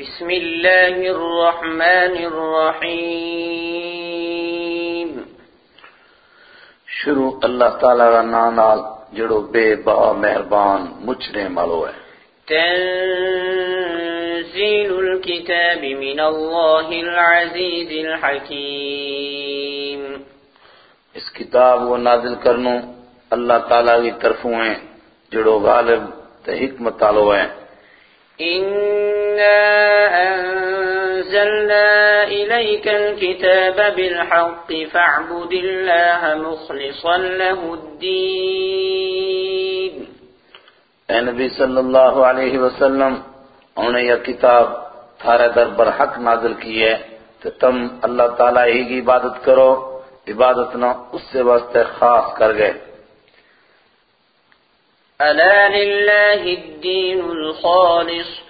بسم الله الرحمن الرحيم. شروع اللہ تعالیٰ کا نام نال جڑو بے با مہربان مچھنے مالو ہے۔ تنزيل الكتاب من الله العزيز الحكيم اس کتاب کو نازل کرنو اللہ تعالیٰ کی طرفوں ہیں جڑو غالب تے حکمت ہے إنا أنزلنا إليك الكتاب بالحق فاعبد الله مخلصا له الدين. اے نبی صلی اللہ علیہ وسلم انہیں یہ کتاب تھارے در پر حق نازل کی ہے تو تم اللہ تعالیٰ ہی کی عبادت کرو عبادت نہ اس سے واسطے خاص کر گئے۔ ألا لله الدين الخالص؟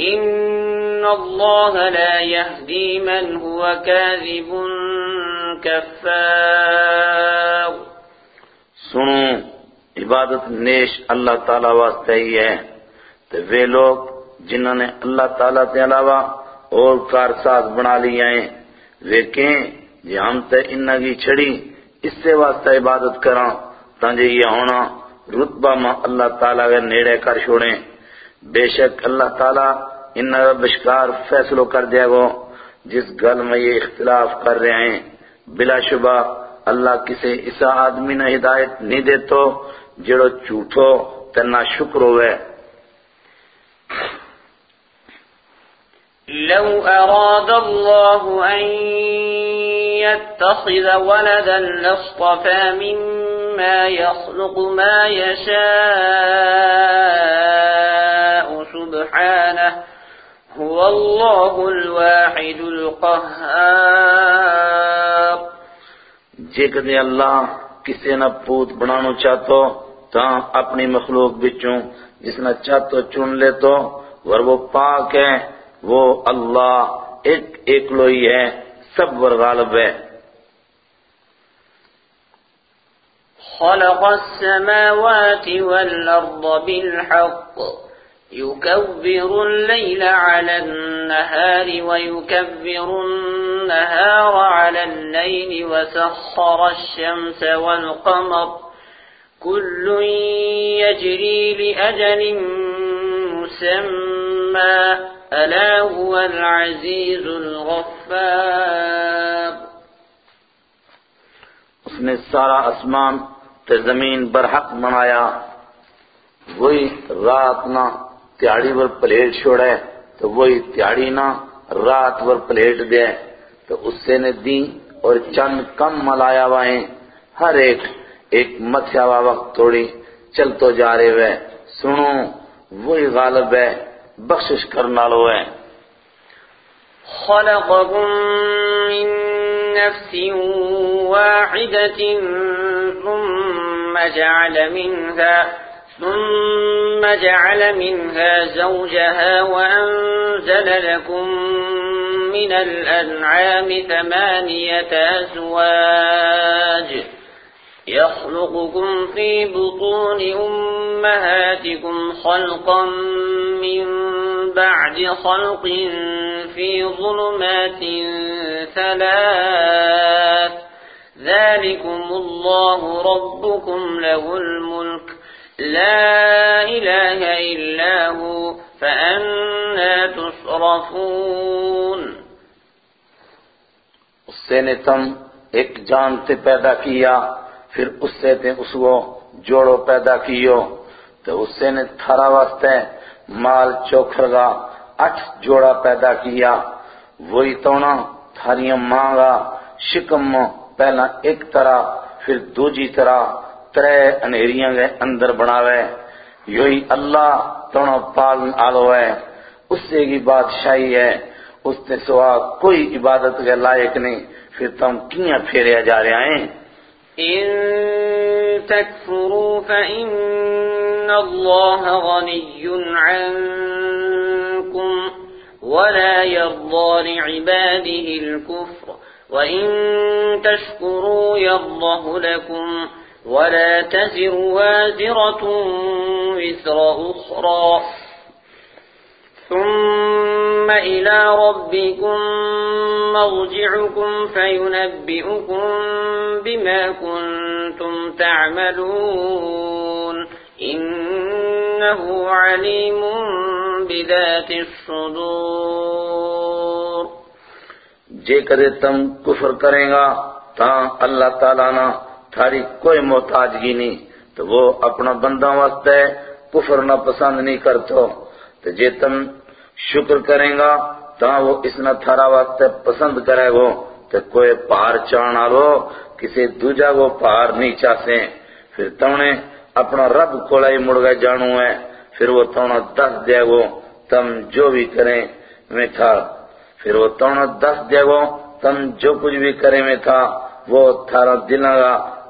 إن الله لا يهدي من هو كاذب كفار۔ سنو، عبادت نیش اللہ تعالیٰ واسطے ہی ہے۔ تو وہ لوگ جنہوں نے اللہ تعالیٰ کے علاوہ اور کارساز بنا لیا ہیں۔ وہ کہیں جی ہم تے انہا کی چھڑی اس سے واسطہ عبادت کراں تانجے یہ ہونا رتبہ میں اللہ تعالیٰ کے نیڑے کر چھوڑیں۔ بے شک اللہ تعالیٰ ان بشکار فیصلوں کر دیا گو، جس گل میں یہ اختلاف کر رہے ہیں۔ بلا شبہ اللہ کسی ایسا آدمی نے ہدایت نہیں دیتو، جڑو جھوٹو تنا شکر ہوئے۔ لو أراد الله أن يتخذ ولدا لاصطفى مما يخلق ما يشاء سبحانه هو الله الواحد القهار. جے کدے اللہ کسی نہ پوت بنانو چاہتو تاں اپنی مخلوق بچوں جس نہ چاہتو چن لے تو ور وہ پاک ہے وہ اللہ ایک ایکلو ہی ہے سب ور غالب ہے۔ خلق السماوات والأرض بالحق. يكبر الليل على النهار ويكبر النهار على الليل وسخر الشمس والقمر. كل يجري لأجل مسمى. ألا هو العزيز الغفار. اس نے سارا اسمان تے برحق بنایا وہی رات تیاڑی ور پلیٹ چھوڑے تو وہی تیاڑی نہ رات ور پلیٹ دے تو اس سے نے دی اور چند کم ملایا وائیں ہر ایک ایک متھیا وا وقت توڑی چل تو جا رہے ہوئے سنو وہی غالب ہے بخشش کرنا لو ہے خلقكم من نفس واحدة ثم جعل منها ثم جعل منها زوجها وأنزل لكم من الأنعام ثمانية أزواج يخلقكم في بطون أمهاتكم خلقا من بعد خلق في ظلمات ثلاث. ذلكم الله ربكم له الملك. لا إله إلا هو فأنا تصرفون. اس سے نے تم ایک جان تے پیدا کیا، پھر اس سے تے اس کو جوڑو پیدا کیو۔ تو اس سے نے تھارا واسطے مال چوکھر گا اٹھ جوڑا پیدا کیا۔ وہی تونا تھاریاں مانگا، شکم پہلا ایک طرح، پھر دوجی طرح۔ ترے انہیریاں گئے اندر بناوے یہی اللہ تونا پالن آلو ہے اس سے کی بادشاہی ہے، اس نے سوا کوئی عبادت کے لائق نہیں۔ پھر تم کیاں پھیریا جا رہے ہیں؟ إن تكفروا فإن الله غني عنكم ولا يرضى لعباده الكفر وإن تشكروا يرضه لكم ولا تزر وازرة وزر أخرى. ثم إلى ربكم مرجعكم فينبئكم بما كنتم تعملون. إنه عليم بذات الصدور. جے کدے تم کفر گا تا اللہ تعالیٰ نہ تھاری کوئی محتاجگی نہیں، تو وہ اپنا بندہ واسطے کفر نہ پسند نہیں کرتو تو جے تم شکر کریں گا تا وہ اس نہ تھارا واسطے پسند کرے گو تو کوئی پہار چاہنا لو کسی دوجہ کو پہار نہیں چاہتے پھر تم نے اپنا رب کوڑائی مڑ گئے جانو ہے۔ پھر وہ تونا دس دے گو تم جو بھی کریں میں تھا۔ پھر وہ تونا دس دے گو تم جو کچھ بھی کریں میں تھا۔ وہ تھارا دلہ گا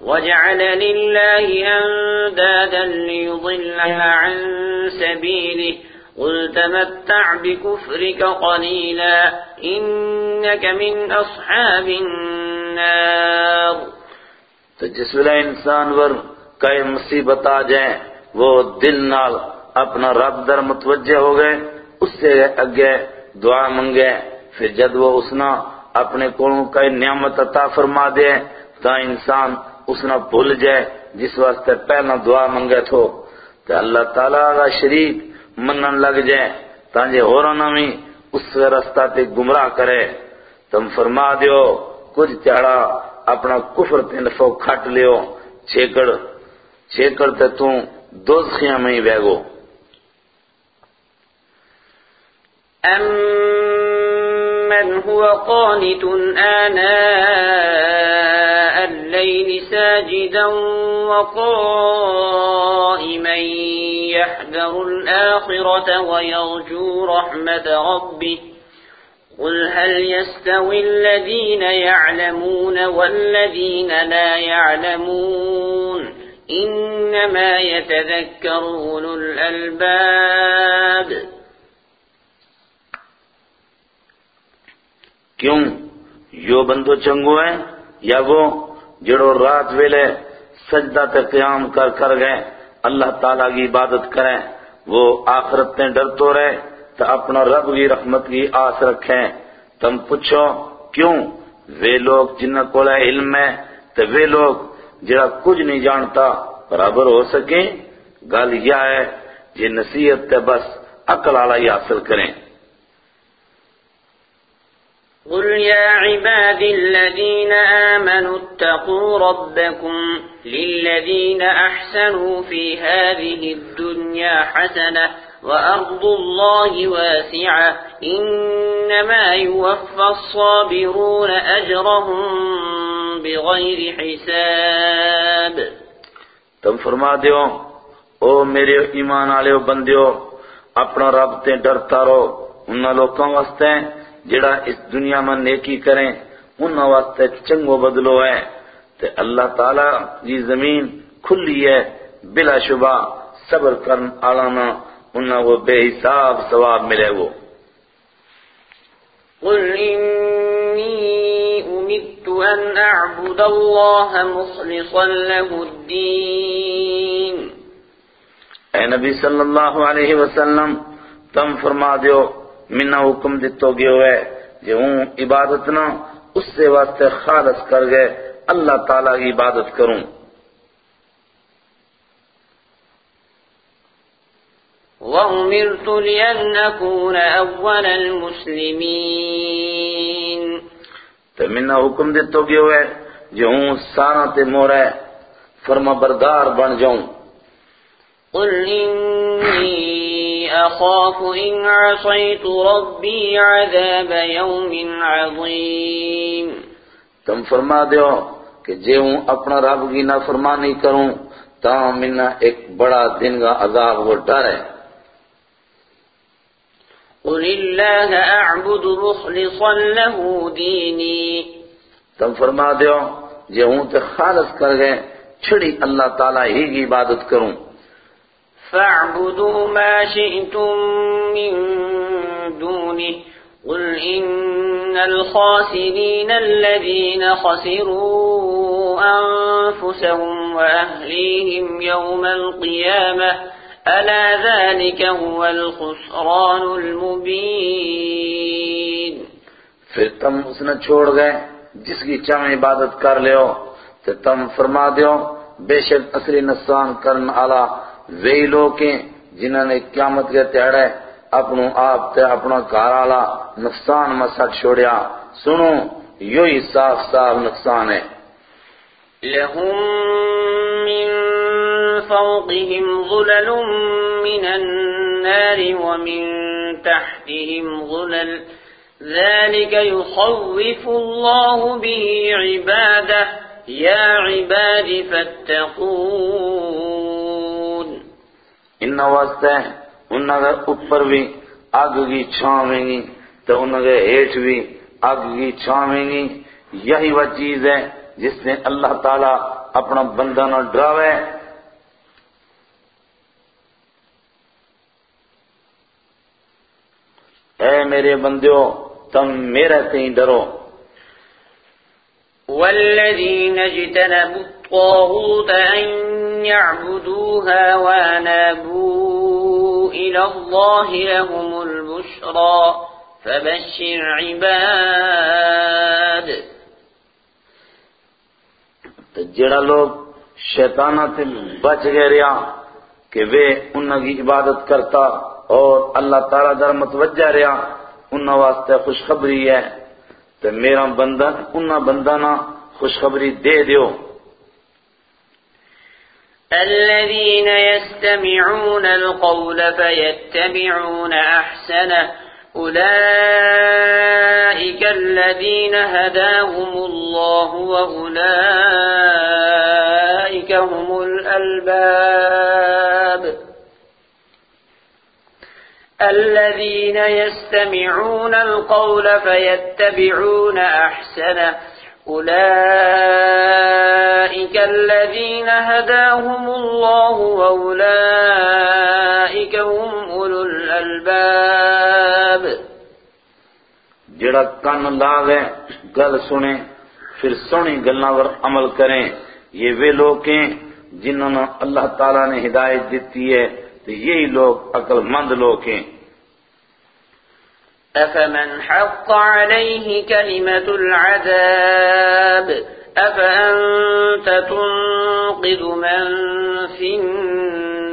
وجعل لله أندادا ليضل عن سبيله. قل تمتع بكفرك قليلا إنك من أصحاب النار. تو جس ویلے انسان ور کئی مصیبت آ جائیں، وہ دل نال اپنا رب در متوجہ ہو گئے، اس سے اگے دعا منگے، پھر جد وہ اسنا اپنے کولوں کئی نعمت عطا فرما دے، تا انسان اسنا بھول جائے جس واسطے پہلا دعا منگے تھو تو اللہ تعالیٰ کا شریک منن لگ جائے، تانجے ہورانا میں اس رستہ تے گمراہ کرے۔ تم فرما دیو، کچھ تیڑا اپنا کفر تے نفو کھٹ لیو، چھیکڑ چھیکڑ تے توں دوزخیاں میں ہی بیگو۔ أَمَّنْ هُوَ قَانِتٌ آنَاءَ اللَّيْلِ سَاجِدًا وَقَائِمًا يَحْذَرُ الْآخِرَةَ وَيَرْجُو رَحْمَةَ رَبِّهِ. قُلْ هَلْ يَسْتَوِي الَّذِينَ يَعْلَمُونَ وَالَّذِينَ لَا يَعْلَمُونَ؟ إِنَّمَا يَتَذَكَّرُ أُولُو الْأَلْبَابِ. کیوں؟ یو بندو چنگو ہے یا وہ جڑو رات ویلے سجدہ تے قیام کر کر گئے، اللہ تعالیٰ کی عبادت کریں، وہ آخرت تے ڈرتو رہے تو اپنا رب کی رحمت کی آس رکھیں۔ تم پوچھو کیوں؟ وہ لوگ جنہ کو علم ہے تو وہ لوگ جڑا کچھ نہیں جانتا برابر ہو سکیں۔ گل یہ ہے، یہ نصیحت تے بس عقل والا ہی حاصل کریں۔ قل يا عباد الذين آمنوا اتقوا ربكم للذين أحسنوا في هذه الدنيا حسنة وأرض الله واسعة إنما يوفى الصابرون أجرهم بغير حساب. تم فرما دیو أو میرے ایمان والے بندیو اپنا رب تے ڈرتا رہو ان لوکاں واسطے جڑا اس دنیا میں نیکی کریں ان واسطے چنگو بدلو ہے۔ تے اللہ تعالیٰ کی زمین کھلی ہے بلا شبہ صبر کرن آلانا انہا وہ بے حساب ثواب ملے وہ قل إني أمدت أن أعبد الله مخلصا له الدين۔ اے نبی صلی اللہ علیہ وسلم تم فرما دیو منہ حکم دیتو گئے ہوئے جو ہوں عبادت نہ اس سے واسطے خالص کر گئے اللہ تعالیٰ کی عبادت کروں۔ وأمرت لأن أكون أول المسلمين۔ تو منہ حکم دیتو گئے ہوئے جو ہوں سارا تے مورے فرما بردار بن جاؤں۔ قل إني أخاف إن عصيت ربي عذاب يوم عظيم. تم فرما دیو کہ جے ہوں اپنا رب کی نافرمانی کروں تا منا ایک بڑا دن کا عذاب ہو ڈر ہے۔ قل الله أعبد مخلصا له ديني. تم فرما دیو جے ہوں تے خالص کر گئے چھڑی اللہ تعالیٰ ہی کی عبادت کروں۔ فاعبدوا ما شئتم من دونه. قل إن الخاسرين الذين خسروا أنفسهم وأهليهم يوم القيامة ألا ذلك هو الخسران المبين. پھر تم اس نے چھوڑ گئے جس کی چاہیں عبادت کر لیو تو تم فرما دیو بے شک اصلی نقصان کرن آلا وہی لوگ ہیں جنہوں نے قیامت کے تیارے اپنے آپ تے اپنا کارالا نقصان مسک چھوڑیا سنو یہی صاف صاف نقصان ہے لہم من فوقهم ظلل من النار ومن تحتهم ظلل ذلك يخوف الله به عباده يا عباد فاتقون ان واسطے انہوں کے اوپر بھی آگ کی چھاویں گی تو انہوں کے ہیٹ بھی آگ کی چھاویں گی یہی وہ چیز ہے جس نے اللہ تعالیٰ اپنا بندہ نہ ڈراوے۔ اے میرے بندیو، تم میرے سے ہی ڈرو۔ والذين اجتنبوا الطاغوت أن يعبدوها وانابوا إلى الله لهم البشرى فبشر عباد. تو جڑا لوگ شیطانہ سے بچ گئے رہا کہ وہ انہوں کی عبادت کرتا اور اللہ تعالیٰ در متوجہ رہا انہوں واسطے خوشخبری ہے۔ تو میرا بندہ انہوں بندہ نہ خوشخبری دے دیو۔ الذين يستمعون القول فيتبعون أحسنه. أولئك الذين هداهم الله وأولئك هم الألباب. الذين يستمعون القول فيتبعون أحسنه. أولئك الذين هداهم الله وأولئك هم أولو الألباب. جڑا کن لاوے گل سنے پھر سنی گلنا پر عمل کریں، یہ وہ لوگ ہیں جنہوں نے اللہ تعالیٰ نے ہدایت دیتی ہے، تو یہی لوگ عقل مند لوگ ہیں۔ أفمن حق عليه كلمة العذاب أفأنت تنقذ من في النار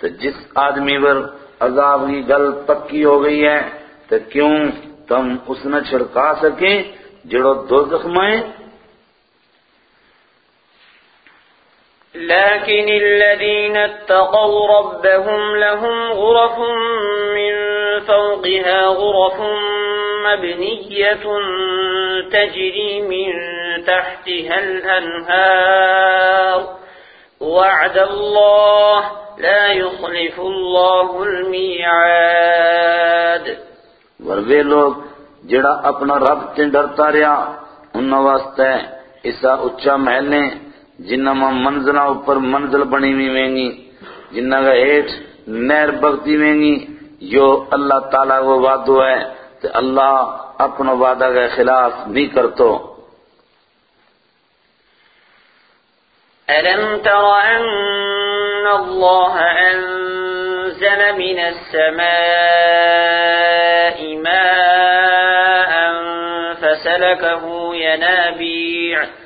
تو جس آدمی پر عذاب کی گل پکی ہو گئی ہے تو کیوں تم اس نے چھڑکا سکیں جڑو دو زخمائیں لكن الذين اتقوا ربهم لهم غرف من فوقها غرف مبنية تجري من تحتها الأنهار. وعد الله لا يخلف الله الميعاد. ور وہ لوگ جڑا اپنا رب تے ڈرتا رہا انہاں واسطے اسا اچا محلے جنہ میں منزلہ اوپر منزل بنی ہوئی وینگی، جنہ کا ایٹ نہر بگتی وینگی جو اللہ تعالیٰ کو وعدو ہے تو اللہ اپنا وعدہ کے خلاف نہیں کرتو۔ ألم تر أن الله أنزل من السماء ماء فسلكه ينابيع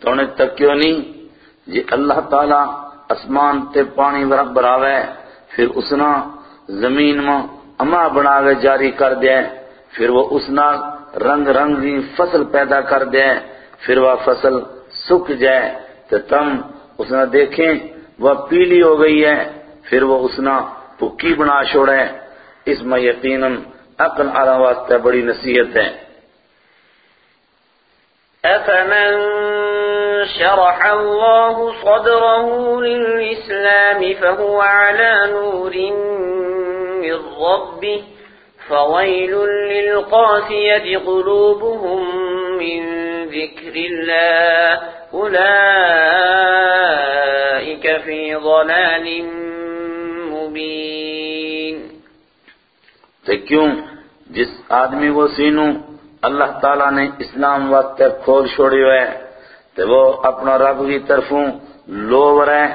تو نے تک کیوں نہیں؟ جی اللہ تعالیٰ اسمان تے پانی برک براوے پھر اسنا زمین میں اما بناوے جاری کر دے، پھر وہ اسنا رنگ رنگ دی فصل پیدا کر دے، پھر وہ فصل سکھ جائے تو تم اسنا دیکھیں، وہ پیلی ہو گئی ہے، پھر وہ اسنا پکی بنا چھوڑے۔ اس میں یقیناً عقل آرہ واسطے بڑی نصیحت ہے۔ أفمن شرح الله صدره للإسلام فهو على نور من ربه فويل للقاسية قلوبهم من ذكر الله أولئك في ضلال مبين. تو جس آدمی کو سینوں اللہ تعالیٰ نے اسلام وقت کھول چھوڑی ہوئے تو وہ اپنا رب کی طرفوں لو رہے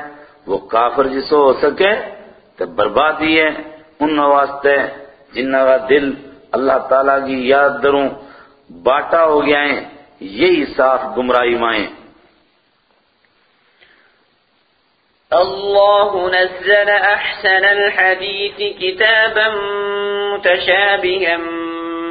وہ کافر جسو ہو سکے تو بربادی ہے ان واسطے جنہ کا دل اللہ تعالیٰ کی یاد دروں باٹا ہو گیا ہے یہی صاف گمراہی مائیں۔ الله نزل أحسن الحديث كتابا متشابها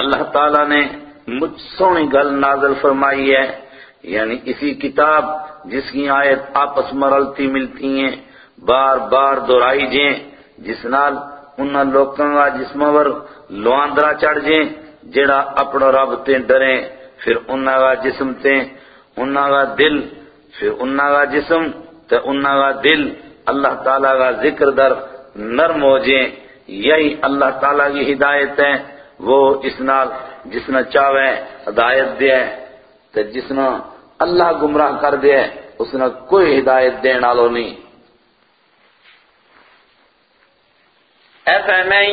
اللہ تعالیٰ نے مجھ سونی گل نازل فرمائی ہے یعنی اسی کتاب جس کی آیت آپس مرلتی ملتی ہیں، بار بار دہرائی جیں، جس نال انہاں لوکاں کا جسم ور لواندرا چڑھ جیں، جڑا اپنا رب تے ڈریں، پھر انہاں کا جسم تے انہاں کا دل، پھر انہاں کا جسم تے انہاں کا دل اللہ تعالیٰ کا ذکر در نرم ہو جیں، یہی اللہ تعالیٰ کی ہدایت ہے۔ وہ اس نال جس نے چاہے ہدایت دے تو جس نے اللہ گمراہ کر دے، اس نے کوئی ہدایت دین والو نہیں۔ أفمن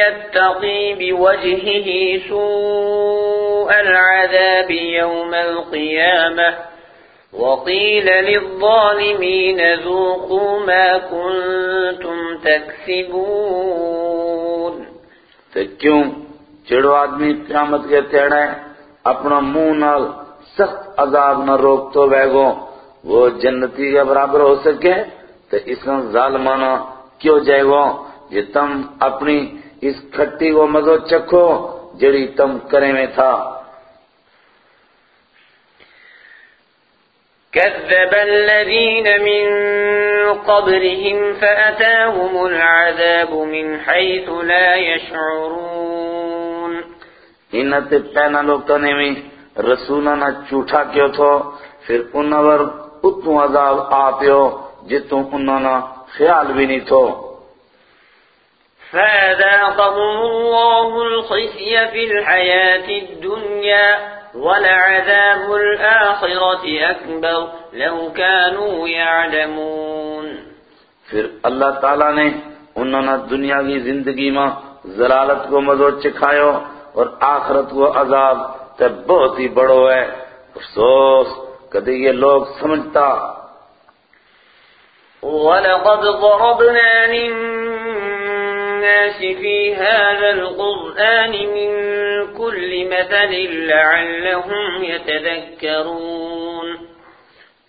يتقي بوجهه سوء العذاب يوم القيامة وقيل للظالمين ذوقوا ما كنتم تكسبون تو کیوں چڑو آدمی قیامت کے تیڑے اپنا منہ نال سخت عذاب نہ روک تو گو وہ جنتی کے برابر ہو سکے تو اس کا ظالمانہ کیوں جائے گو یہ تم اپنی اس کھٹی کو مزو چکھو جڑی تم کرے میں تھا۔ كذب الذين من قبلهم فأتاهم العذاب من حيث لا يشعرون. انت پہنا لوگوں نے بھی رسولہ نہ چوٹا کیوں تھو پھر انہوں اتو عذاب آپیو جتوں انہوں نے خیال بھی نہیں تھو۔ فَأَذَاقَهُمُ اللَّهُ الْخِزْيَ فِي الْحَيَاةِ الدُّنْيَا ولعذاب الآخرة أكبر. لو كانوا يعلمون. پھر اللہ تعالیٰ نے انہوں نے دنیا کی زندگی میں ضلالت کو مزو چکھایو اور آخرت کو عذاب تب بہت ہی بڑو ہے. افسوس کدی یہ لوگ سمجھتا۔ وَلَقَدْ ضَرَبْنَا لِلنَّاسِ فِي هَذَا الْقُرْآنِ مِنْ كل مثل لعلهم يتذكرون.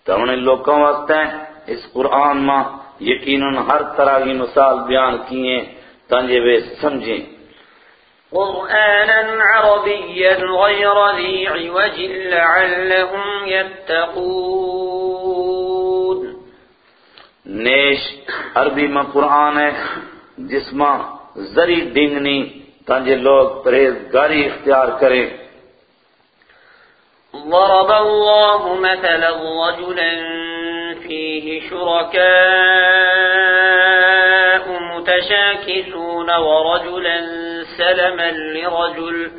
انہیں لوگوں واسطے اس قرآن میں یقیناً ہر طرح کی مثال بیان کیے تانجے وہ سمجھیں۔ قرآنا عربيا غير ذي عوج لعلهم يتقون. نیش عربی میں قرآن ہے۔ میں زری ڈنگنی تاکہ لوگ پرہیزگاری اختیار کریں ضرب الله مثلا رجلا فيه شركاء متشاكسون ورجلا سلما لرجل.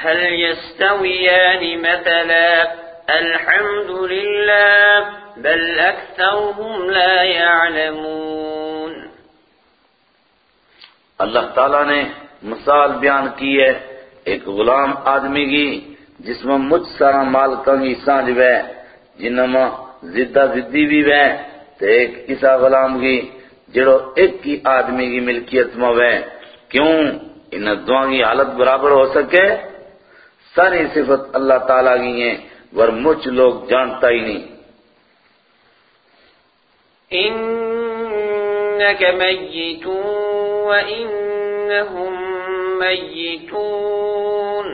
هل يستويان مثلا؟ الحمد لله بل أكثرهم لا يعلمون. اللہ تعالیٰ نے مثال بیان کی ہے، ایک غلام آدمی کی، جس میں مجھ سارا مال کنگی سانج وے جنہ میں زدہ زدی بھی وے تو ایک ایسا غلام کی، جڑو ایک کی آدمی کی ملکیت میں وے۔ کیوں؟ ان دعا کی حالت برابر ہو سکے؟ ساری صفت اللہ تعالیٰ کی ہیں، ور مجھ لوگ جانتا ہی نہیں۔ انك ميت وانهم ميتون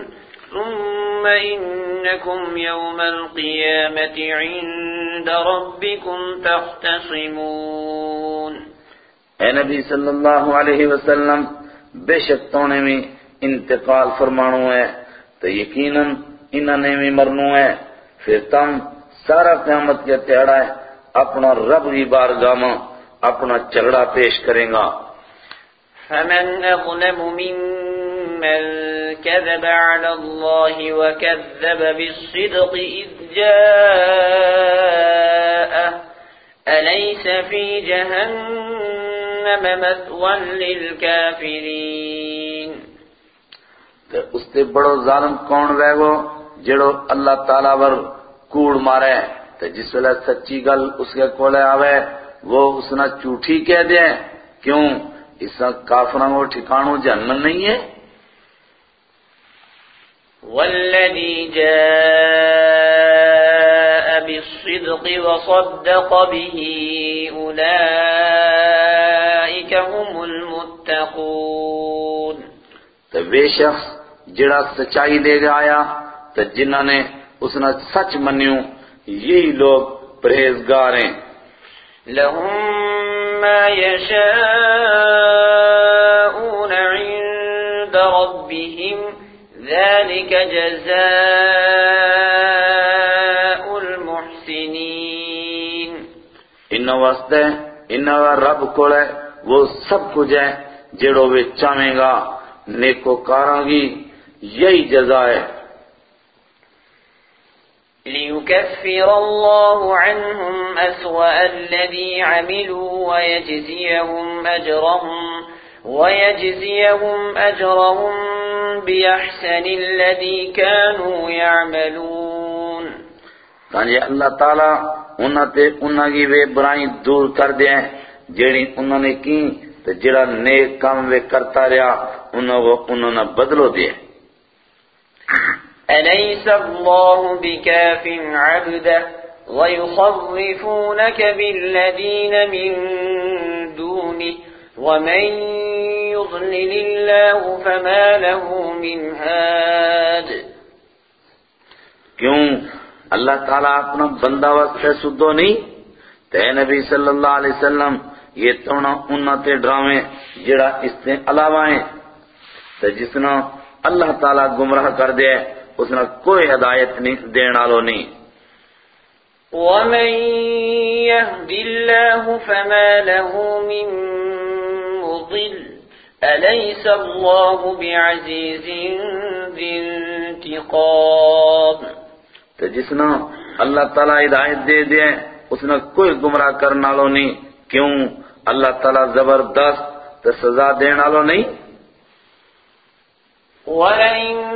ثم انكم يوم القيامه عند ربكم تختصمون اے نبی صلی اللہ علیہ وسلم، بے شک تونے میں انتقال فرمانو ہے، تو یقیناً انہوں نے بھی مرنو ہے۔ پھر تم سارا قیامت کے تیڑا ہے، اپنا رب کی بارگاہ میں اپنا چگڑا پیش کریں گا۔ فمن اظلم ممن كذب على الله وكذب بالصدق إذ جاءه. أليس في جهنم مثوى للكافرين؟ اس تے بڑو ظالم کون رہ گو جڑو اللہ تعالیٰ ور کوڑ مارے؟ تے جس ویلے سچی گل اس کے کولے آوے، وہ اس نے چوٹھی کہہ دے۔ کیوں؟ اس کا کافروں کو ٹھکانو جہنم نہیں ہے۔ والذي جاء بالصدق وصدق به أولئك هم المتقون۔ تو بے شخص جڑا سچائی لے گا آیا تو جنہ نے اس نے سچ منیوں یہی لوگ پرہیزگار ہیں۔ لهم ما يشاءون عند ربهم ذلك جزاء المحسنين. ان واسطے ان رب کو وہ سب کچھ ہے، جڑو وہ چاہیں گا نیکو کاراں کی یہی جزا ہے۔ ليكفر الله عنهم أسوأ الذي عملوا ويجزيهم أجرهم ويجزيهم أجرهم بأحسن الذي كانوا يعملون تانجے اللہ تعالیٰ انہاں تے انہاں کی وہ برائیں دور کر دیں جیڑی انہوں نے کی تو جڑا نیک کام وہ کرتا رہا انہوں وہ انہوں نے بدلو دے۔ أليس الله بكاف عبده ويخوفونك بالذين من دونه ومن يضلل الله فما له من هاد کیوں؟ اللہ تعالیٰ اپنا بندہ واسطے سدو نہیں؟ تے نبی صلی اللہ علیہ وسلم یہ تونا انہاں تے ڈرامے جڑا اس تے علاوہ ہیں۔ تے جسنا اللہ تعالیٰ گمراہ کر دے۔ اس نے کوئی ہدایت نہیں دینا لو نہیں۔ ومن يهد الله فما له من مضل أليس الله بعزيز ذي انتقام تو جس نے اللہ تعالیٰ ہدایت دے دے اس نے کوئی گمراہ کرنا لو نہیں۔ کیوں؟ اللہ تعالیٰ زبردست تو سزا دینا لو نہیں۔ ولئن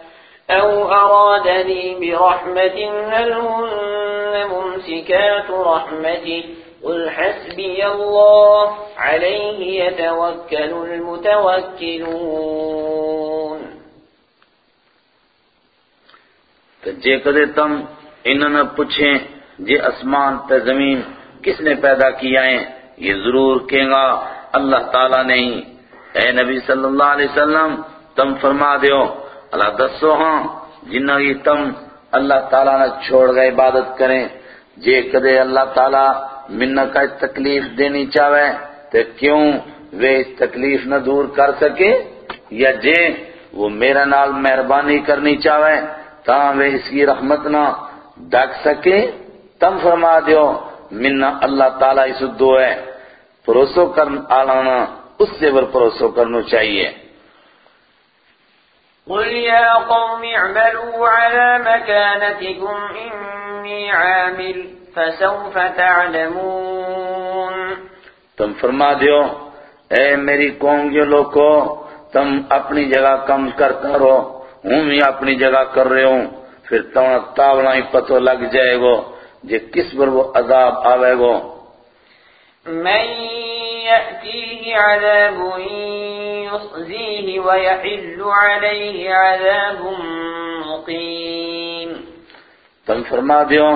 أو أرادني برحمة هل هن ممسكات رحمته قل حسبي الله عليه يتوكل المتوكلون تو جے کدے تم انہوں نے پوچھیں جے اسمان تے زمین کس نے پیدا کیا ہے یہ ضرور کہیں گا، اللہ تعالیٰ نے ہی اے نبی صلی اللہ علیہ وسلم، تم فرما دیو اللہ دسو ہاں جنہ کی تم اللہ تعالیٰ نے چھوڑ گئے عبادت کریں۔ جے کدے اللہ تعالیٰ منہ کا تکلیف دینی چاہے تو کیوں وہ اس تکلیف نہ دور کر سکے؟ یا جے وہ میرا نال مہربانی کرنی چاہے تاں وہ اس کی رحمت نہ ڈک سکے؟ تم فرما دیو، منہ اللہ تعالیٰ اس دو ہے۔ پروسو کرن آلانا، اس سے بر پروسو کرنو چاہیے۔ قل يا قوم اعملوا على مكانتكم إني عامل فسوف تعلمون تم فرما دیو اے میری قوم کے لوگوں تم اپنی جگہ کم کرتا رہو ہوں بھی اپنی جگہ کر رہے ہوں۔ پھر تم تاولا ہی پتو لگ جائے گو جے کس پر وہ عذاب آوے گو من يأتيه عذاب يخزيه ويحل عليه عذاب مقيم تم فرما دیو،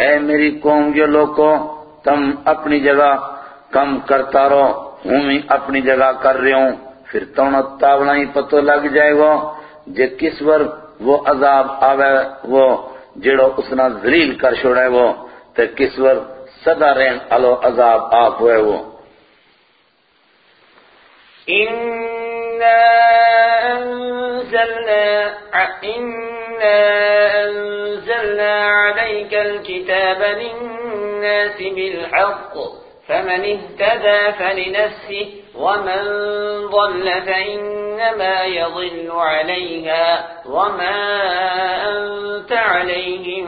اے میری قوم کے لوگوں، تم اپنی جگہ کم کرتا رہو، ہوں بھی اپنی جگہ کر رہے ہوں۔ پھر تم تاولا ہی پتو لگ جائے گو جے کس پر وہ عذاب آوے، وہ جڑو اسنا ذلیل کر چھوڑے وہ، تے کس پر صدا رہن الو عذاب آپ ہوئے وہ۔ إنا أنزلنا إنا أنزلنا عليك الكتاب للناس بالحق فمن اهتدى فلنفسه ومن ضل فإنما يضل عليها وما أنت عليهم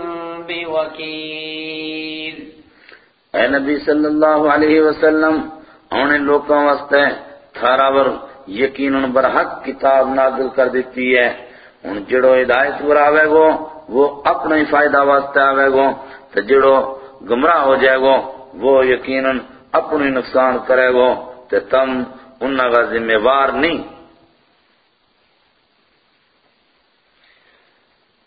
بوكيل اے نبی صلی اللہ علیہ وسلم انہیں لوگوں واسطے تھارا ور یقیناً برحق کتاب نازل کر دیتی ہے۔ ان جڑو ہدایت پر آوے گو، وہ اپنا ہی فائدہ واسطے آوے گو۔ تو جڑو گمراہ ہو جائے گو، وہ یقیناً اپنی نقصان کرے گو۔ تو تم انہاں کا ذمہ وار نہیں۔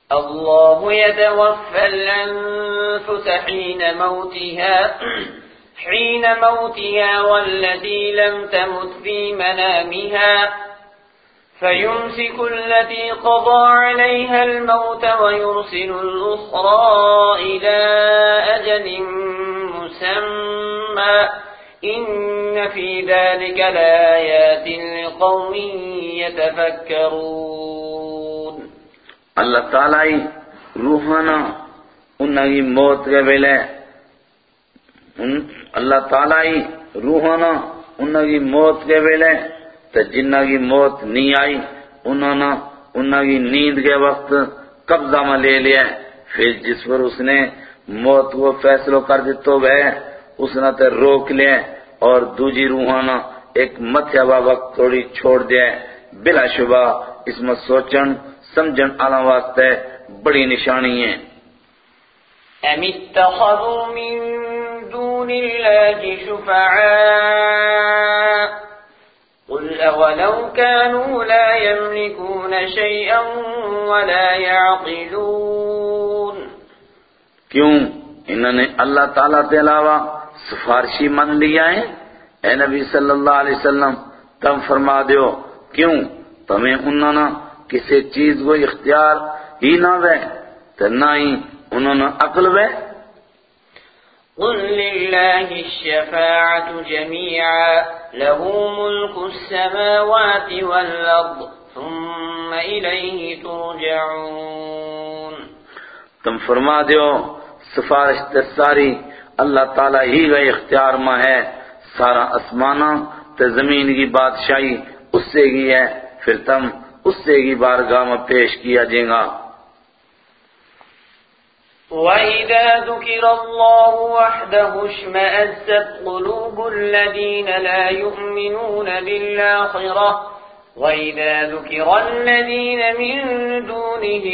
الله يتوفى الأنفس حين موتها حين موتها والتي لم تمت في منامها فيمسك التي قضى عليها الموت ويرسل الأخرى إلى أجل مسمى. إن في ذلك لآيات لقوم يتفكرون. اللہ تعالیٰ ہی روحانا انہاں کی موت کے اللہ تعالیٰ ہی روحانا انہاں کی موت کے ویلے تو جنہ کی موت نہیں آئی انہوں نے انہاں کی نیند کے وقت قبضہ میں لے لیا۔ پھر جس پر اس نے موت کو فیصلو کر دیتو گئے اس نے تے روک لیا اور دوجی روحانا ایک متیابہ وقت تھوڑی چھوڑ دیا۔ بلا شبہ اس میں سوچن، سمجھن آلا واسطے بڑی نشانی ہے۔ أم اتخذوا من دون الله شفعاء قل أولو كانوا لا يملكون شيئا ولا يعقلون کیوں؟ انہوں نے اللہ تعالیٰ کے علاوہ سفارشی من لیا ہے۔ اے نبی صلی اللہ علیہ وسلم، تم فرما دیو، کیوں؟ تمہیں انہوں نے کسی چیز کو اختیار ہی نہ وے تو نہ ہی انہوں نے عقل وے قل لله الشفاعة جميعا، له ملك السماوات والأرض، ثم إليه ترجعون. تم فرما دیو، سفارش تے ساری اللہ تعالیٰ ہی گئے اختیار میں ہے، سارا اسمانہ تے زمین کی بادشاہی اس سے گی ہے، پھر تم اس سے کی بارگاہ میں پیش کیا جائے گا۔ وَإِذَا ذُكِرَ اللَّهُ وَحْدَهُ اشْمَأَزَّتْ قُلُوبُ الَّذِينَ لَا يُؤْمِنُونَ بِالْآخِرَةِ وَإِذَا ذُكِرَ الَّذِينَ مِن دُونِهِ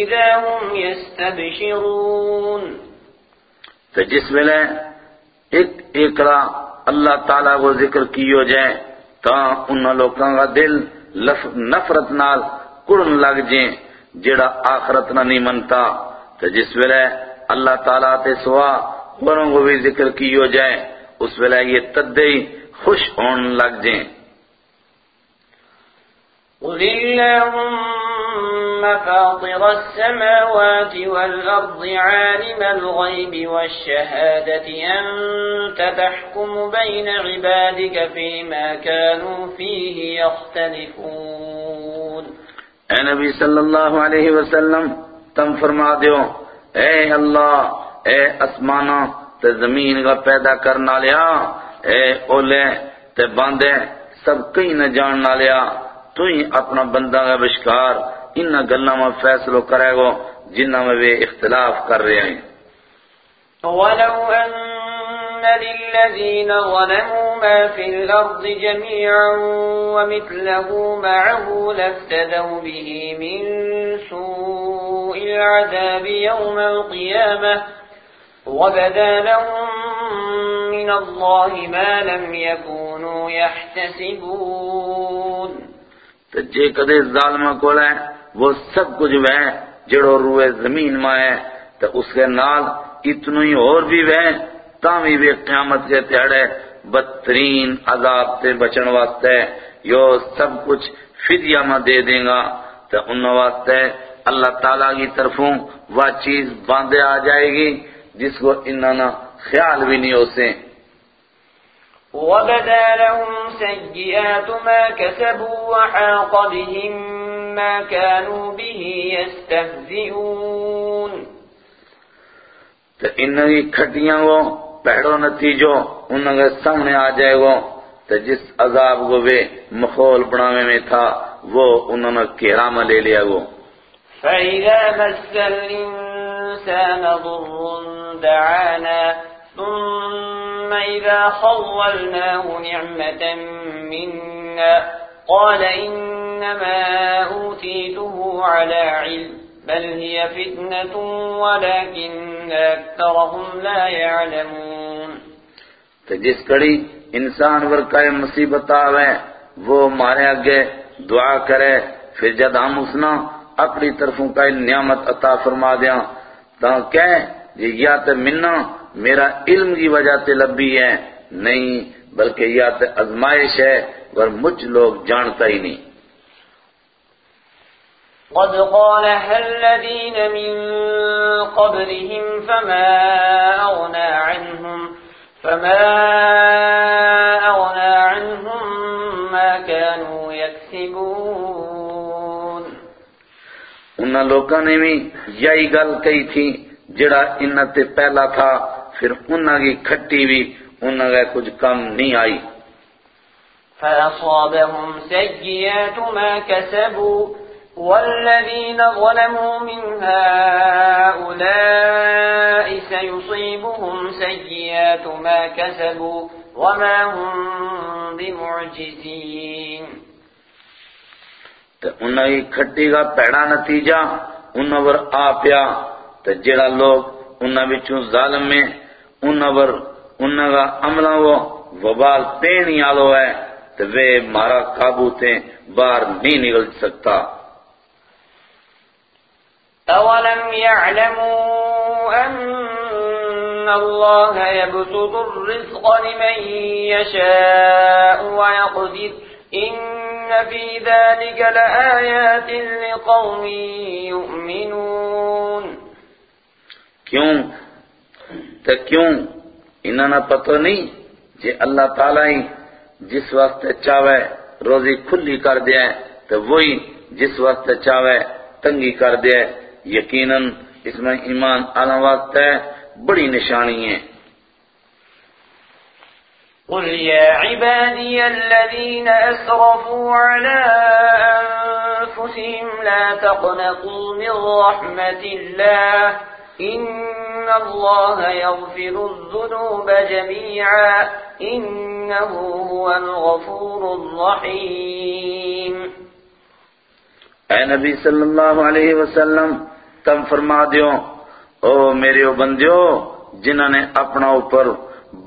إِذَا هُمْ يَسْتَبْشِرُونَ تو جس ویلے ایک ایکڑا اللہ تعالیٰ کو ذکر کیو جائے تا ان لوگوں کا دل نفرت نال کڑن لگ جائیں جڑا آخرت نہ نہیں منتا۔ تو جس ویلے اللہ تعالیٰ تے سوا اوروں کو بھی ذکر کیو جائے اس ویلے یہ تدے ہی خوش ہون لگ جائیں۔ قل اللهم فاطر السماوات والأرض عالم الغيب والشهادة أنت تحكم بين عبادك فيما كانوا فيه يختلفون۔ اے نبی صلی اللہ علیہ وسلم تم فرما دیو، اے اللہ، اے اسمانہ تے زمین کا پیدا کرنا لیا اے اولے، تے باندے، سب کئی نہ جاننا لیا تو ہی اپنا بندہ کا بشکار ان گلوں میں فیصلو کرے گو جنہ میں وہ اختلاف کر رہے ہیں۔ ولو أن للذين ظلموا ما في الأرض جميعا ومثله معه لافتدوا به من سوء العذاب يوم القيامة وبدا لهم من الله ما لم يكونوا يحتسبون. تو جے کدے ظالمہ کول ہے، وہ سب کچھ وہ جڑو روئے زمین میں ہے تو اس کے نال اتنو ہی اور بھی وہ تامی بھی قیامت کے تیڑے بدترین عذاب تے بچن واسطے یو سب کچھ فدیہ میں دے دیں گا۔ تو ان واسطے اللہ تعالیٰ کی طرفوں وہ چیز باندھے آ جائے گی جس کو انہوں خیال بھی نہیں ہو سے وبدا لهم سيئات ما كسبوا وحاق بهم ما كانوا به يستهزئون۔ تو انہوں کی کھٹیاں وہ پہڑو نتیجو انہوں کے سامنے آ جائے گو تو جس عذاب کو وہ مخول بناوے میں تھا، وہ انہوں نے کیرا میں لے لیا گو فَإِذَا مَسَّ الْإِنسَانَ ضُرٌّ دَعَانَا، ثُمَّ إِذَا خَوَّلْنَاهُ نِعْمَةً مِنَّا، قَالَ إِنَّمَا أُوتِيتُهُ عَلَى عِلْمٍ، بل هي فتنة ولكن أكثرهم لا يعلمون۔ تو جس کڑی انسان ورکائے مصیبت آوے، وہ مارے اگے دعا کرے، پھر جد ہم اسنا اپنی طرفوں کا نعمت عطا فرما دیا تو کہ جی یا تے مننا میرا علم کی وجہ تے لبی ہے، نہیں، بلکہ یا تے ازمائش ہے، ور مجھ لوگ جانتا ہی نہیں۔ قد قالها الذين من قبلهم فما أغنى عنهم؟ فما أغنى عنهم ما كانوا يكسبون ان لوکاں نے بھی یہی گل کہی تھی جڑا ان تے پہلا تھا پھر انہاں کی کھٹی بھی انہاں کا کچھ کم نہیں آئی۔ فأصابهم سيئات ما كسبوا والذين ظلموا من هؤلاء سيصيبهم سيئات ما كسبوا وما هم بمعجزين. تو انہاں کی کھٹی کا پیڑا نتیجہ انہاں پر آ پیا تو جڑا لوگ انہاں بچوں ظالم میں انہاں پر انہاں کا عملہ وہ وبال پینی آلو ہے تو وہ مارا قابو تھے باہر نہیں نکل سکتا۔ أولم يعلموا أن الله يبسط الرزق لمن يشاء ويقدر إن في ذلك لآيات لقوم يؤمنون کیوں؟ تو کیوں؟ انہوں نے پتہ نہیں جی اللہ تعالیٰ ہی جس وقت چاہے روزی کھلی کر دیا ہے تو وہی جس وقت چاہے تنگی کر دیا ہے یقیناً اس میں ایمان آنا ہے بڑی نشانی ہے۔ قل يا عبادي الذين أسرفوا على أنفسهم لا تقنطوا من رحمة الله إن الله يغفر الذنوب جميعا إنه هو الغفور الرحيم۔ اے نبی صلی اللہ علیہ وسلم تم فرما دیو، او میرے بندیو جنہوں نے اپنا اوپر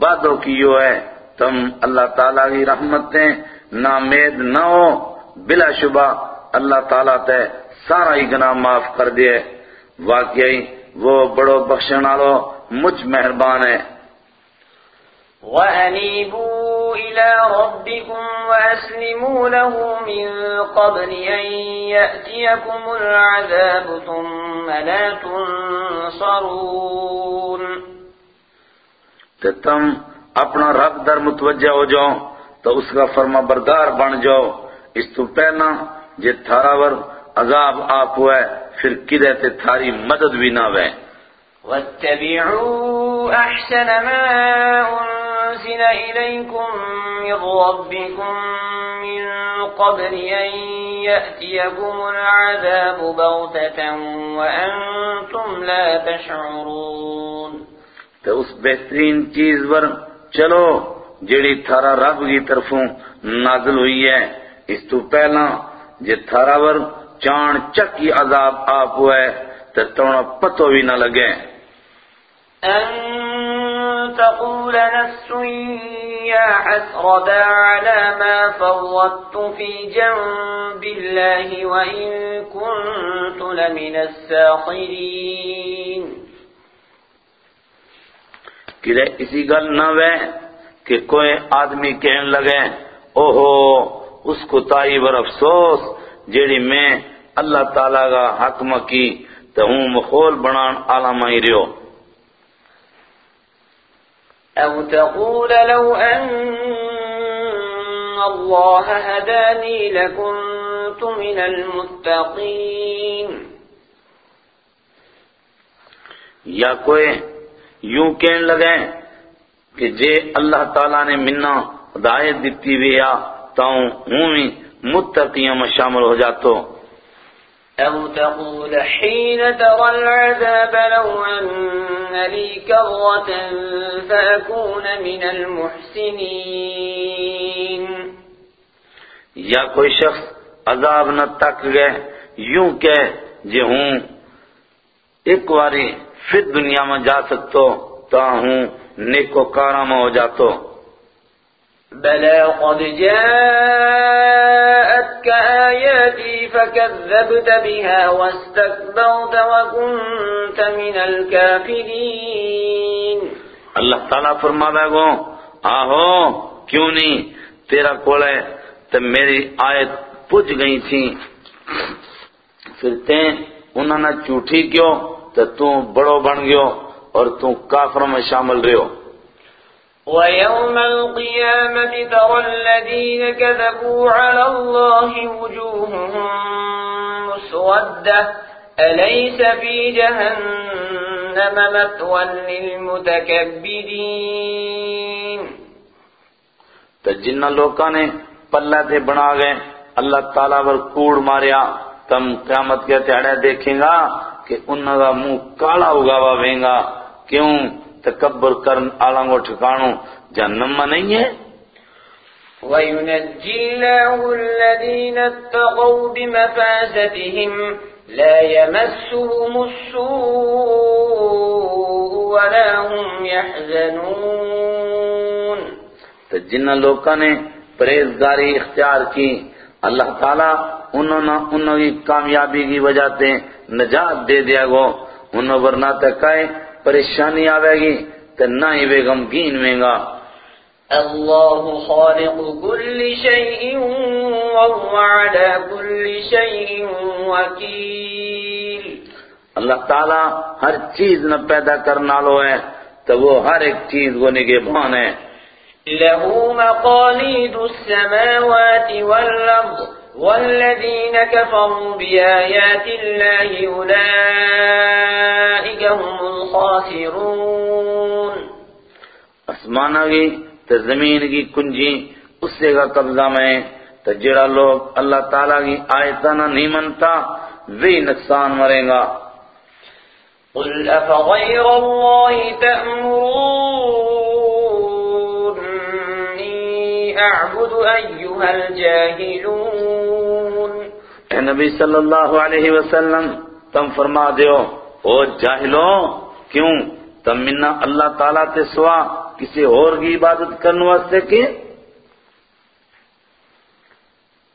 بادو کیو ہے، تم اللہ تعالیٰ کی رحمتیں نامید نہ ہو، بلا شبہ اللہ تعالیٰ تے سارا ہی گناہ معاف کر دیے واقعی وہ بڑو بخشن والو مجھ مہربان ہے۔ وَأَنِيبُوا إِلَىٰ رَبِّكُمْ وَأَسْلِمُوا لَهُ مِن قَبْلِ أَن يَأْتِيَكُمُ الْعَذَابُ ثُمَّ لَا تُنصَرُونَ. کہ تم اپنا رب در متوجہ ہو جاؤ تو اس کا فرما بردار بن جاؤ۔ اس تو پہلا جے تھارا ور عذاب آپ ہوئے پھر کدے تے تھاری مدد بھی نہ ہوئے۔ واتبعوا أحسن ما أنزل إليكم من ربكم من قبل أن يأتيكم العذاب بغتة وأنتم لا تشعرون. تو اس بہترین چیز پر چلو جیڑی تھارا رب کی طرفوں نازل ہوئی ہے۔ اس تو پہلا جے تھارا ور چان چکی عذاب آپ ہوئے تو تونا پتو بھی نہ لگے۔ تقول نفس يا حسرة على ما فرطت في جنب الله وإن كنت لمن الساخرين. کہ اسی گل نہ وے کہ کوئی آدمی کہن لگے، اوہو، اس کو تائی بر افسوس، جیڑی میں اللہ تعالیٰ کا حکم کی، تو ہوں مخول بنان عالم ہی رہو أو تقول لو أن الله هداني لكنت من المتقين۔ یا کوئی یوں کہن لگے کہ جے اللہ تعالیٰ نے منا ہدایت دیتی بھی یا تاؤں ہوں بھی متقیوں میں شامل ہو جاتو۔ أو تقول حين ترى العذاب لو أن لي كرة فأكون من المحسنين یا کوئی شخص عذاب نہ تک گئے یوں کہ جے ہوں ایک باری پھر دنیا میں جا سکتو تا ہوں نیکو کارام ہو جاتو۔ بلى قد جاءتك آياتي فكذبت بها واستكبرت وكنت من الكافرين۔ اللہ تعالیٰ فرما دے گو آہو کیوں نہیں؟ تیرا کولے تو میری آیت پوچھ گئی تھی۔ پھر تیں انہوں نے چوٹھی کیوں تو تم بڑو بن گیو اور تم کافروں میں شامل رہو ويوم القيامة ترى الذين كذبوا على الله وجوههم مسودة. أليس في جهنم مثوى للمتكبرين؟ تو جنہ لوکاں نے پلہ تے بنا گئے، اللہ تعالیٰ پر کوڑ ماریا، تم قیامت کے تیڑے دیکھیں گا کہ انہوں کا منہ کالا ہوگا اگاوا وینگا، کیوں؟ تکبر کرن آلانگو ٹھکانو جہنم میں نہیں ہے۔ وينجي الله الذين اتقوا بمفازتهم لا يمسهم السوء ولا هم يحزنون۔ تو جنہ لوکاں نے پریزگاری اختیار کی اللہ تعالیٰ انہوں نے انہوں کی کامیابی کی وجہ سے نجات دے دیا گو۔ انہوں ورنہ تکائے پریشانی آوے گی تو نہ ہی بے غمگین میں گا۔ الله خالق كل شيء وهو على كل شيء وكيل اللہ تعالیٰ ہر چیز نہ پیدا کرنا لو ہے تو وہ ہر ایک چیز کو نگہبان ہے۔ له مقاليد السماوات والأرض والذين كفروا بآيات الله أولئك هم الخاسرون. اسمانہ کی تو زمین کی کنجی اس سے کا قبضہ میں تو جڑا لوگ اللہ تعالیٰ کی آیتانہ نہیں منتا وہی نقصان مرے گا۔ قل أفغير الله تأمروني أعبد أيها الجاهلون اے نبی صلی اللہ علیہ وسلم تم فرما دیو، او جاہلو، کیوں؟ تم منا اللہ تعالیٰ تے سوا کسی اور کی عبادت کرنے واسطے کی؟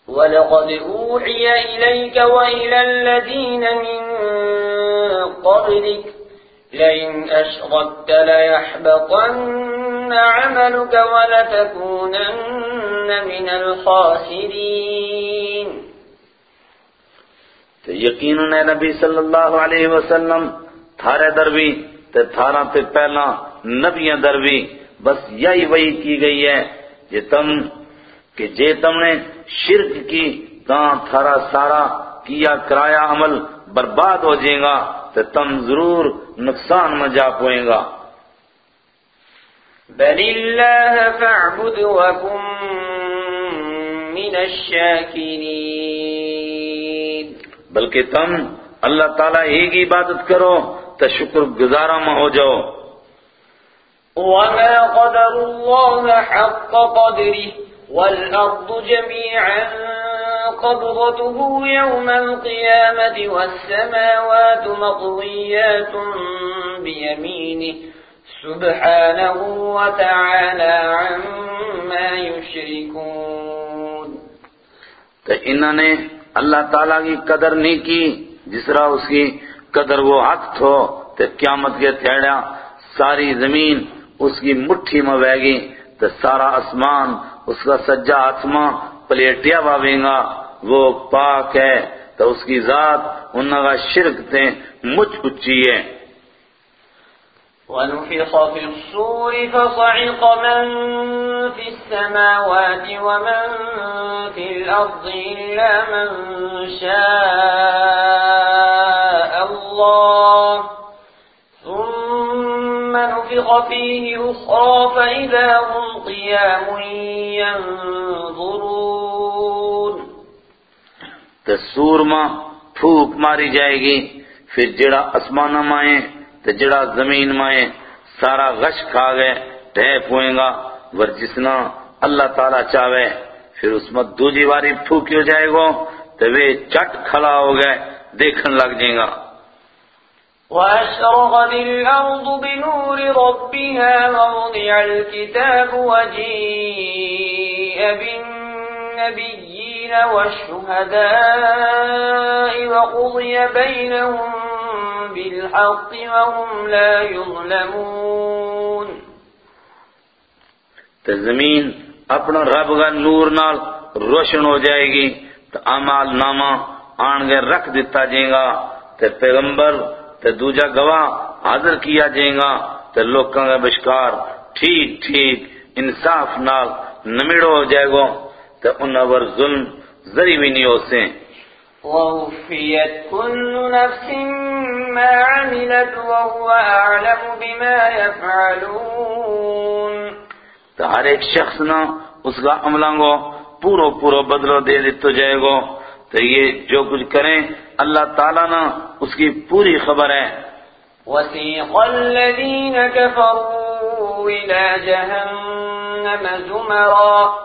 ولقد أوحي إليك وإلى الذين من قبلك، لئن أشغدت ليحبطن عملك ولتكونن من الخاسرين تو یقیناً اے نبی صلی اللہ علیہ وسلم تھارے در بھی تے تھارا تے پہلا نبیاں در بھی بس یہی وہی کی گئی ہے یہ تم کہ جے تم نے شرک کی تاں تھارا سارا کیا کرایا عمل برباد ہو جائے گا تو تم ضرور نقصان میں جا پوئیں گا۔ بل اللہ فاعبد وکم من الشاکرین بلکہ تم اللہ تعالیٰ ہی کی عبادت کرو تو شکر گزارا میں ہو جاؤ۔ وما قدر الله حق قدره والأرض جميعا قبضته يوم القيامة والسماوات مطويات بيمينه سبحانه وتعالى عما يشركون۔ تو انہوں نے اللہ تعالیٰ کی قدر نہیں کی، جس طرح اس کی قدر وہ حق تھو تو قیامت کے تھیڑا ساری زمین اس کی مٹھی میں بہ گی تو سارا آسمان اس کا سجا آسمان پلیٹیا باویں گا۔ وہ پاک ہے تو اس کی ذات انہوں کا شرک تھے مجھ اچھی ہے۔ ونفخ في الصور فصعق من في السماوات ومن في الأرض إلا من شاء الله. ثم نفخ فيه أخرى فإذا هم قيام ينظرون. تو سور ماں پھوک ماری جائے گی پھر جڑا اسمانہ مائیں تو جڑا زمین مائیں سارا غش کھا گئے ٹھیپ ہوئیں گا ور جسنا اللہ تعالیٰ چاہے پھر اس میں دوجی باری پھوکی ہو جائے گا تو وہ چٹ کھلا ہو گئے، دیکھن لگ جائیں گا۔ وأشرقت الأرض بنور ربها ووضع الكتاب وجيء بالنبيين والشهداء وقضي بينهم بالحق وهم لا يظلمون. تو زمین اپنا رب کا نور نال روشن ہو جائے گی تو اعمال نامہ آن گئے رکھ دیتا جائے گا تو پیغمبر تو دوجا گواہ حاضر کیا جائے گا تو لوکاں کا بشکار ٹھیک ٹھیک انصاف نال نمڑو ہو جائے گا تو انہاں ور ظلم ذری بھی نہیں ہو سیں ووفيت كل نفس ما عملت وهو أعلم بما يفعلون. تو ہر ایک شخص نا اس کا عملوں کو پورو پورو بدلو دے دیتو جائے گو۔ تو یہ جو کچھ کریں اللہ تعالیٰ نا اس کی پوری خبر ہے۔ وسيق الذين كفروا إلى جهنم زمرا۔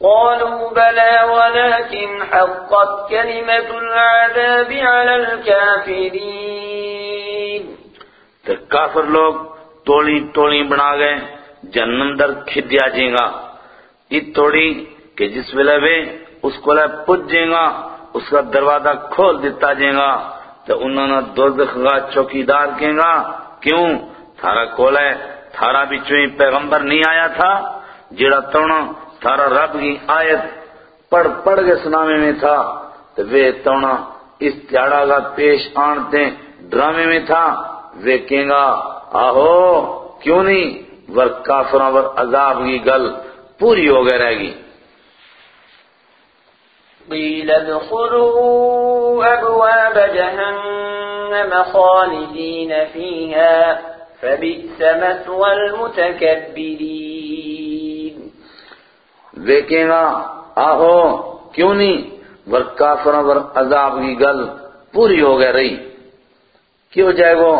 قالوا بلى ولكن حقت كلمة العذاب على الكافرين. تو کافر لوگ توڑی توڑی بنا گئے جنم در کھدیا جائیں گا۔ یہ توڑی کہ جس ویلے وے اس کو لے پج جائیں گا، اس کا دروازہ کھول دیتا جائیں گا۔ تو انہوں نے دوزخ کا چوکیدار کہیں گا، کیوں؟ تھارا کول ہے، تھارا بھی چوئی پیغمبر نہیں آیا تھا جڑا توڑا تھارا رب کی آیت پڑھ پڑھ کے سنامے میں تھا تو وہ توڑا اس تیاڑا کا پیش آنتے ڈرامے میں تھا وہ کہیں گا، آہو، کیوں نہیں؟ ور کافروں ور عذاب کی گل پوری ہو گئے رہے گی۔ قيل ادخلوا أبواب جهنم خالدين فيها فبئس مثوى المتكبرين دیکھیں گا آہو، کیوں نہیں؟ ور کافروں ور عذاب کی گل پوری ہو گئے رہی۔ کیوں جائے گو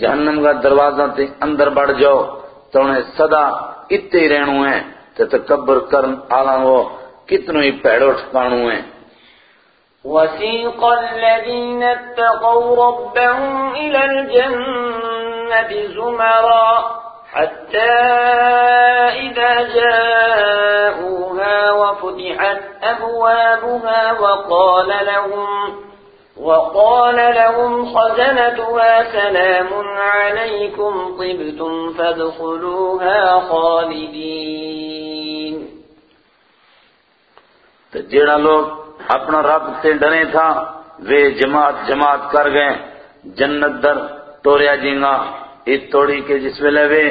جہنم کا دروازہ تے اندر بڑھ جاؤ تو انہیں صدا اتے ہی رہنو ہے تے تکبر کرن آلہ وہ کتنو ہی پیڑو ٹھکانو ہیں۔ وسيق الذين اتقوا ربهم إلى الجنة زمرا۔ حتى إذا جاءوها وفتحت أبوابها وقال لهم وقال لهم خزنتها سلام عليكم طبتم فادخلوها خالدين. جیڑا لوگ اپنا رب سے ڈرے تھا، وہ جماعت جماعت کر گئے، جنت در ٹوریا جیں گا توڑی کے جس ویلے وے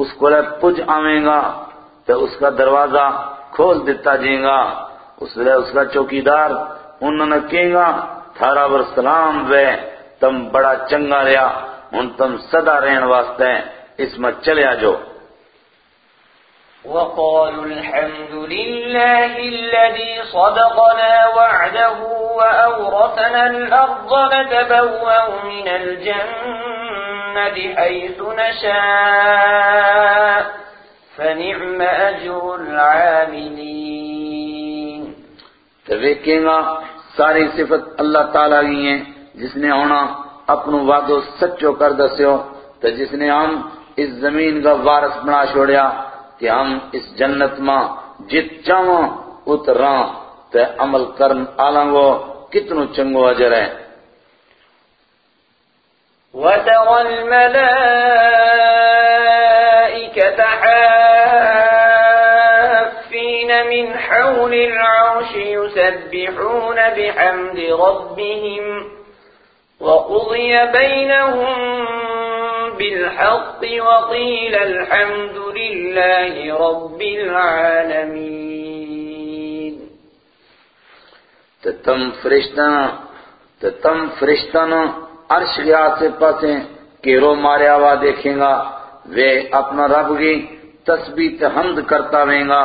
اس کو لے پج آویں گا، تو اس کا دروازہ کھول دیتا جیں گا۔ اس لیے اس کا چوکیدار انہوں نے کہیں گا، تھارا بر سلام وے، تم بڑا چنگا ریا ان تم صدا رہن واسطے اس میں چلے آجو وقالوا الحمد لله الذي صدقنا وعده وأورثنا الأرض نتبوأ من الجنة حيث نشاء، فنعم أجر العاملين. تو گا، ساری صفت اللہ تعالیٰ کی ہیں۔ جس نے ہونا اپنو وعدو سچو کر دسیو۔ تو جس نے ہم اس زمین کا وارث بنا چھوڑیا، کہ ہم اس جنت ماں جت چاہوں اتراں۔ تے عمل کرن آلاں وہ کتنو چنگو اجر ہے۔ وَتَرَى الْمَلَائِكَةَ حَافِّينَ مِنْ حَوْلِ الْعَرْشِ يُسَبِّحُونَ بِحَمْدِ رَبِّهِمْ وَقُضِيَ بَيْنَهُمْ بالحق وقيل الحمد لله رب العالمين. تم فرشتنا تم فرشتنا. عرش کے آسے پاسیں کہ رو مارے دیکھیں گا۔ وہ اپنا رب کی تسبیح حمد کرتا رہیں گا۔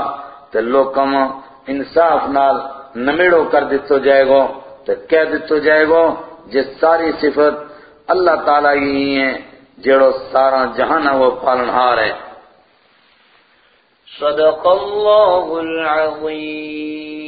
تو لوکم انصاف نال نمیڑو کر دیتو جائے گو۔ تو کہہ دیتو جائے گو جس ساری صفت اللہ تعالیٰ کی ہی ہیں جڑو سارا جہان وہ پالن ہار ہے۔ صدق اللہ العظیم۔